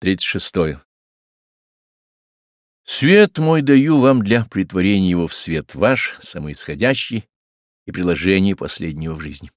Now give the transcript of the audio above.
36. Свет мой даю вам для притворения его в свет ваш, самоисходящий, и приложение последнего в жизни.